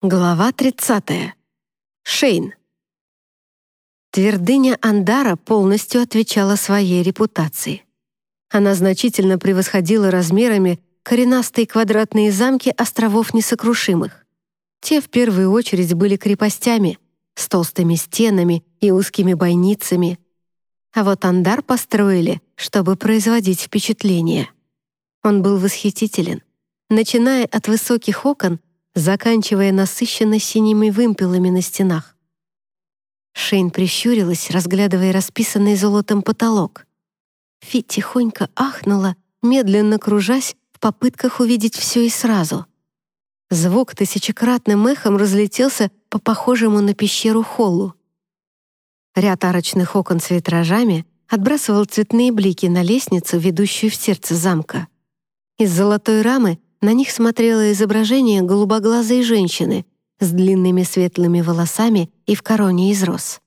Глава 30. Шейн. Твердыня Андара полностью отвечала своей репутации. Она значительно превосходила размерами коренастые квадратные замки островов Несокрушимых. Те в первую очередь были крепостями с толстыми стенами и узкими бойницами. А вот Андар построили, чтобы производить впечатление. Он был восхитителен. Начиная от высоких окон — заканчивая насыщенно синими вымпелами на стенах. Шейн прищурилась, разглядывая расписанный золотом потолок. Фи тихонько ахнула, медленно кружась в попытках увидеть все и сразу. Звук тысячекратным эхом разлетелся по похожему на пещеру холлу. Ряд арочных окон с витражами отбрасывал цветные блики на лестницу, ведущую в сердце замка. Из золотой рамы на них смотрело изображение голубоглазой женщины с длинными светлыми волосами и в короне из роз.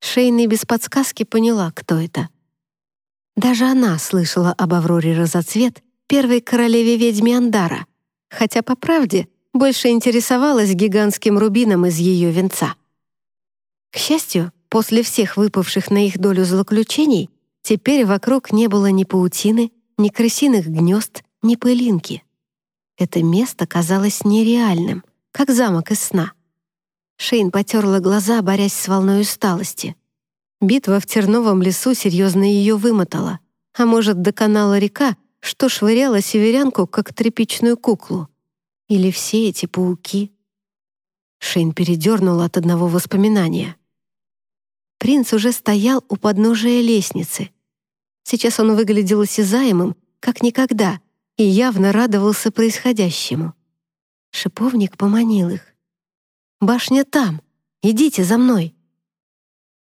Шейна без подсказки поняла, кто это. Даже она слышала об Авроре Розоцвет, первой королеве ведьми Андара, хотя, по правде, больше интересовалась гигантским рубином из ее венца. К счастью, после всех выпавших на их долю злоключений, теперь вокруг не было ни паутины, ни крысиных гнезд, ни пылинки. Это место казалось нереальным, как замок из сна. Шейн потерла глаза, борясь с волной усталости. Битва в терновом лесу серьезно ее вымотала. А может, доконала река, что швыряла северянку, как тряпичную куклу. Или все эти пауки. Шейн передернула от одного воспоминания. Принц уже стоял у подножия лестницы. Сейчас он выглядел осязаемым, как никогда — и явно радовался происходящему. Шиповник поманил их. «Башня там! Идите за мной!»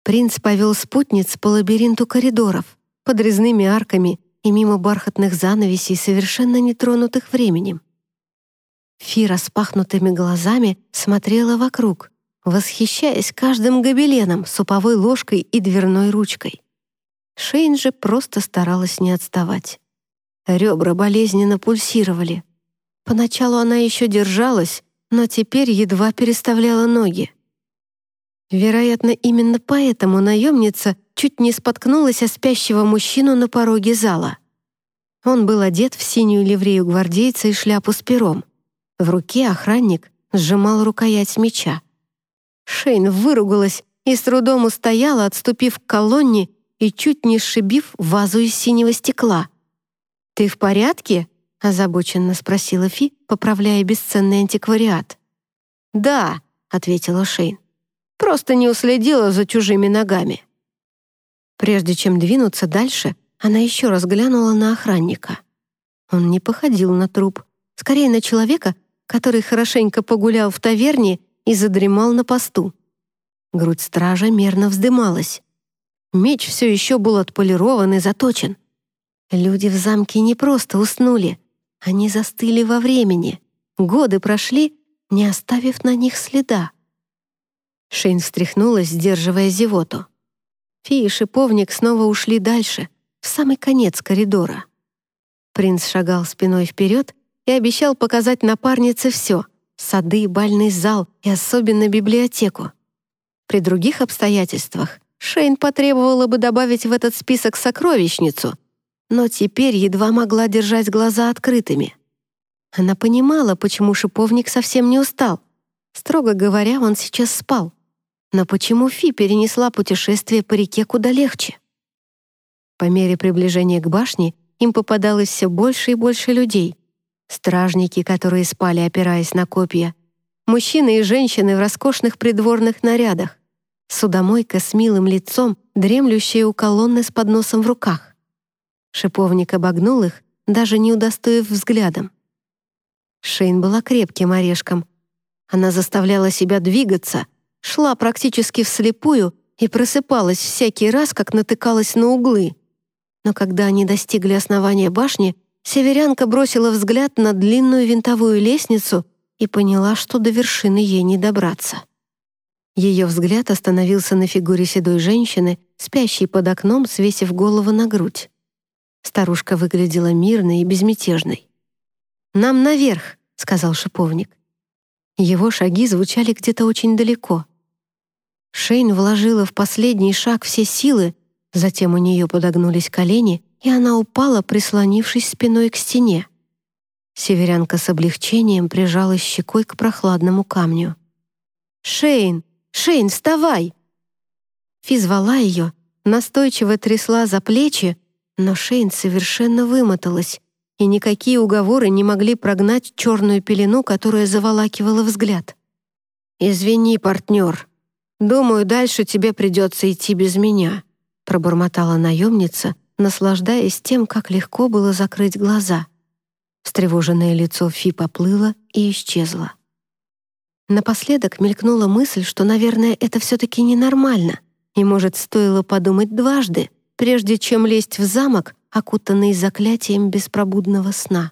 Принц повел спутниц по лабиринту коридоров, под резными арками и мимо бархатных занавесей, совершенно нетронутых временем. Фира с пахнутыми глазами смотрела вокруг, восхищаясь каждым гобеленом, суповой ложкой и дверной ручкой. Шейн же просто старалась не отставать. Ребра болезненно пульсировали. Поначалу она еще держалась, но теперь едва переставляла ноги. Вероятно, именно поэтому наемница чуть не споткнулась о спящего мужчину на пороге зала. Он был одет в синюю ливрею гвардейца и шляпу с пером. В руке охранник сжимал рукоять меча. Шейн выругалась и с трудом устояла, отступив к колонне и чуть не сшибив вазу из синего стекла — «Ты в порядке?» — озабоченно спросила Фи, поправляя бесценный антиквариат. «Да», — ответила Шейн. «Просто не уследила за чужими ногами». Прежде чем двинуться дальше, она еще раз глянула на охранника. Он не походил на труп, скорее на человека, который хорошенько погулял в таверне и задремал на посту. Грудь стража мерно вздымалась. Меч все еще был отполирован и заточен — Люди в замке не просто уснули, они застыли во времени. Годы прошли, не оставив на них следа. Шейн встряхнулась, сдерживая зевоту. Фи и шиповник снова ушли дальше, в самый конец коридора. Принц шагал спиной вперед и обещал показать напарнице все — сады, бальный зал и особенно библиотеку. При других обстоятельствах Шейн потребовала бы добавить в этот список сокровищницу — но теперь едва могла держать глаза открытыми. Она понимала, почему шиповник совсем не устал. Строго говоря, он сейчас спал. Но почему Фи перенесла путешествие по реке куда легче? По мере приближения к башне им попадалось все больше и больше людей. Стражники, которые спали, опираясь на копья. Мужчины и женщины в роскошных придворных нарядах. Судомойка с милым лицом, дремлющая у колонны с подносом в руках. Шиповник обогнул их, даже не удостоив взглядом. Шейн была крепким орешком. Она заставляла себя двигаться, шла практически вслепую и просыпалась всякий раз, как натыкалась на углы. Но когда они достигли основания башни, северянка бросила взгляд на длинную винтовую лестницу и поняла, что до вершины ей не добраться. Ее взгляд остановился на фигуре седой женщины, спящей под окном, свесив голову на грудь. Старушка выглядела мирной и безмятежной. «Нам наверх», — сказал шиповник. Его шаги звучали где-то очень далеко. Шейн вложила в последний шаг все силы, затем у нее подогнулись колени, и она упала, прислонившись спиной к стене. Северянка с облегчением прижалась щекой к прохладному камню. «Шейн! Шейн, вставай!» Фи звала ее, настойчиво трясла за плечи, но Шейн совершенно вымоталась, и никакие уговоры не могли прогнать черную пелену, которая заволакивала взгляд. «Извини, партнер. Думаю, дальше тебе придется идти без меня», пробормотала наемница, наслаждаясь тем, как легко было закрыть глаза. Встревоженное лицо Фи поплыло и исчезло. Напоследок мелькнула мысль, что, наверное, это все-таки ненормально, и, может, стоило подумать дважды, прежде чем лезть в замок, окутанный заклятием беспробудного сна.